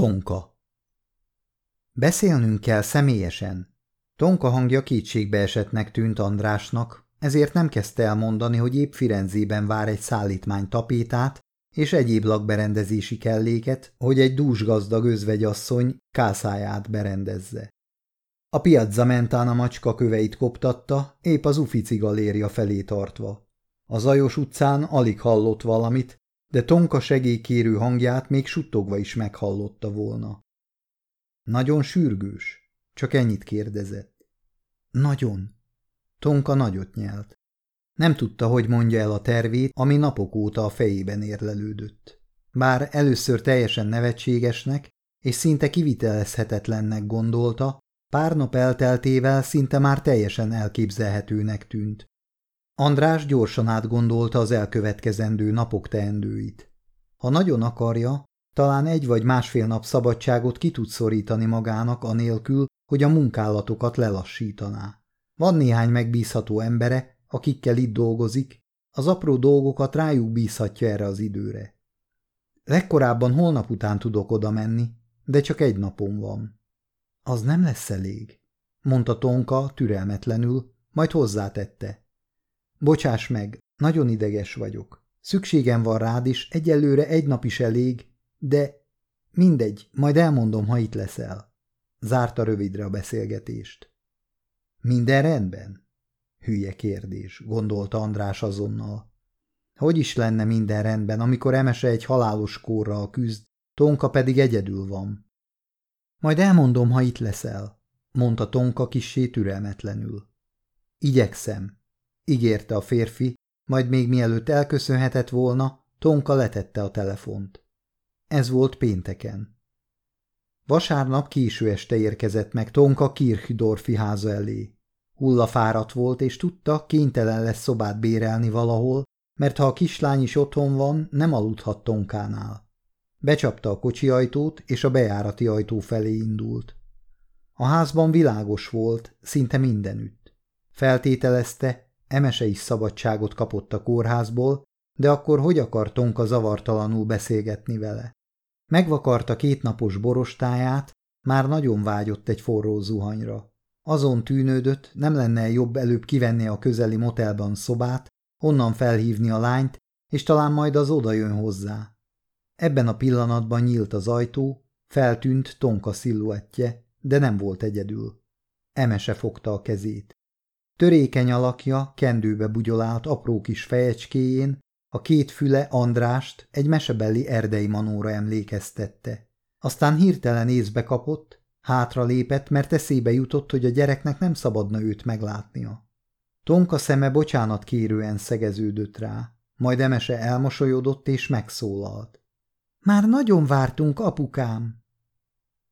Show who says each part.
Speaker 1: Tonka Beszélnünk kell személyesen. Tonka hangja kétségbe esetnek tűnt Andrásnak, ezért nem kezdte el mondani, hogy épp Firenzében vár egy szállítmány tapétát és egyéb lakberendezési kelléket, hogy egy dúsgazdag özvegyasszony kászáját berendezze. A Piazza Mentana macska köveit koptatta, épp az Ufici galéria felé tartva. A zajos utcán alig hallott valamit, de Tonka segélykérő hangját még suttogva is meghallotta volna. Nagyon sürgős? Csak ennyit kérdezett. Nagyon. Tonka nagyot nyelt. Nem tudta, hogy mondja el a tervét, ami napok óta a fejében érlelődött. Bár először teljesen nevetségesnek és szinte kivitelezhetetlennek gondolta, pár nap elteltével szinte már teljesen elképzelhetőnek tűnt. András gyorsan átgondolta az elkövetkezendő napok teendőit. Ha nagyon akarja, talán egy vagy másfél nap szabadságot ki tud szorítani magának anélkül, hogy a munkálatokat lelassítaná. Van néhány megbízható embere, akikkel itt dolgozik, az apró dolgokat rájuk bízhatja erre az időre. Legkorábban holnap után tudok oda menni, de csak egy napom van. Az nem lesz elég, mondta Tonka türelmetlenül, majd hozzátette. Bocsáss meg, nagyon ideges vagyok. Szükségem van rád is, egyelőre egy nap is elég, de mindegy, majd elmondom, ha itt leszel. Zárta rövidre a beszélgetést. Minden rendben? Hülye kérdés, gondolta András azonnal. Hogy is lenne minden rendben, amikor Emese egy halálos kórral küzd, Tonka pedig egyedül van? Majd elmondom, ha itt leszel, mondta Tonka kissé türelmetlenül. Igyekszem, ígérte a férfi, majd még mielőtt elköszönhetett volna, Tonka letette a telefont. Ez volt pénteken. Vasárnap késő este érkezett meg Tonka Kirchdorfi háza elé. Hullafáradt volt, és tudta, kénytelen lesz szobát bérelni valahol, mert ha a kislány is otthon van, nem aludhat Tonkánál. Becsapta a kocsi ajtót, és a bejárati ajtó felé indult. A házban világos volt, szinte mindenütt. Feltételezte, Emese is szabadságot kapott a kórházból, de akkor hogy akar Tonka zavartalanul beszélgetni vele? Megvakarta kétnapos borostáját, már nagyon vágyott egy forró zuhanyra. Azon tűnődött, nem lenne jobb előbb kivenni a közeli motelban szobát, onnan felhívni a lányt, és talán majd az oda jön hozzá. Ebben a pillanatban nyílt az ajtó, feltűnt Tonka sziluettje, de nem volt egyedül. Emese fogta a kezét. Törékeny alakja kendőbe bugyolált apró kis fejecskéjén, a két füle Andrást egy mesebeli erdei manóra emlékeztette. Aztán hirtelen észbe kapott, hátra lépett, mert eszébe jutott, hogy a gyereknek nem szabadna őt meglátnia. Tonka szeme bocsánat kérően szegeződött rá, majd Emese elmosolyodott és megszólalt. Már nagyon vártunk, apukám!